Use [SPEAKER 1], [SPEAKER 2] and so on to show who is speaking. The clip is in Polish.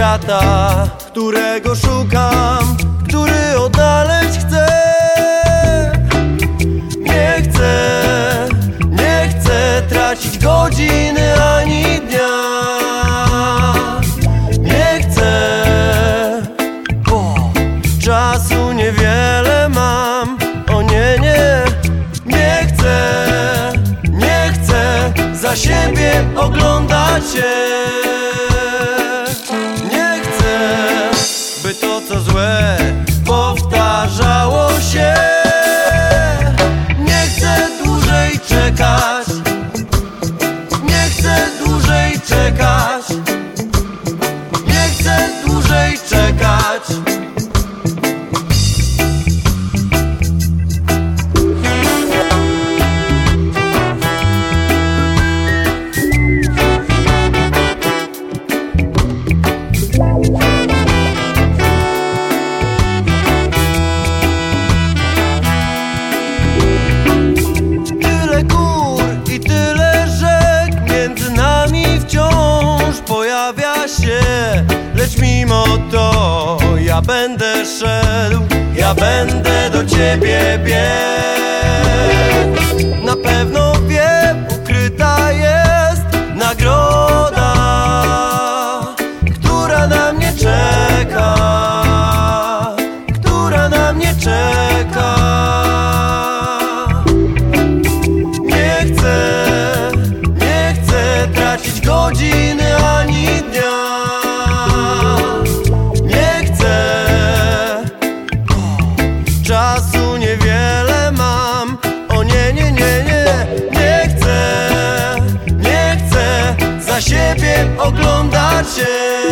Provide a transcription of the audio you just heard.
[SPEAKER 1] świata, którego szukam, który odnaleźć chcę. Nie chcę, nie chcę tracić godziny ani dnia. Nie chcę, bo czasu niewiele mam. O nie, nie, nie chcę, nie chcę za siebie oglądać się. mimo to ja będę szedł, ja będę do ciebie biegł. Na pewno wiem, ukryta jest nagroda, która na mnie czeka, która na mnie czeka. oglądać się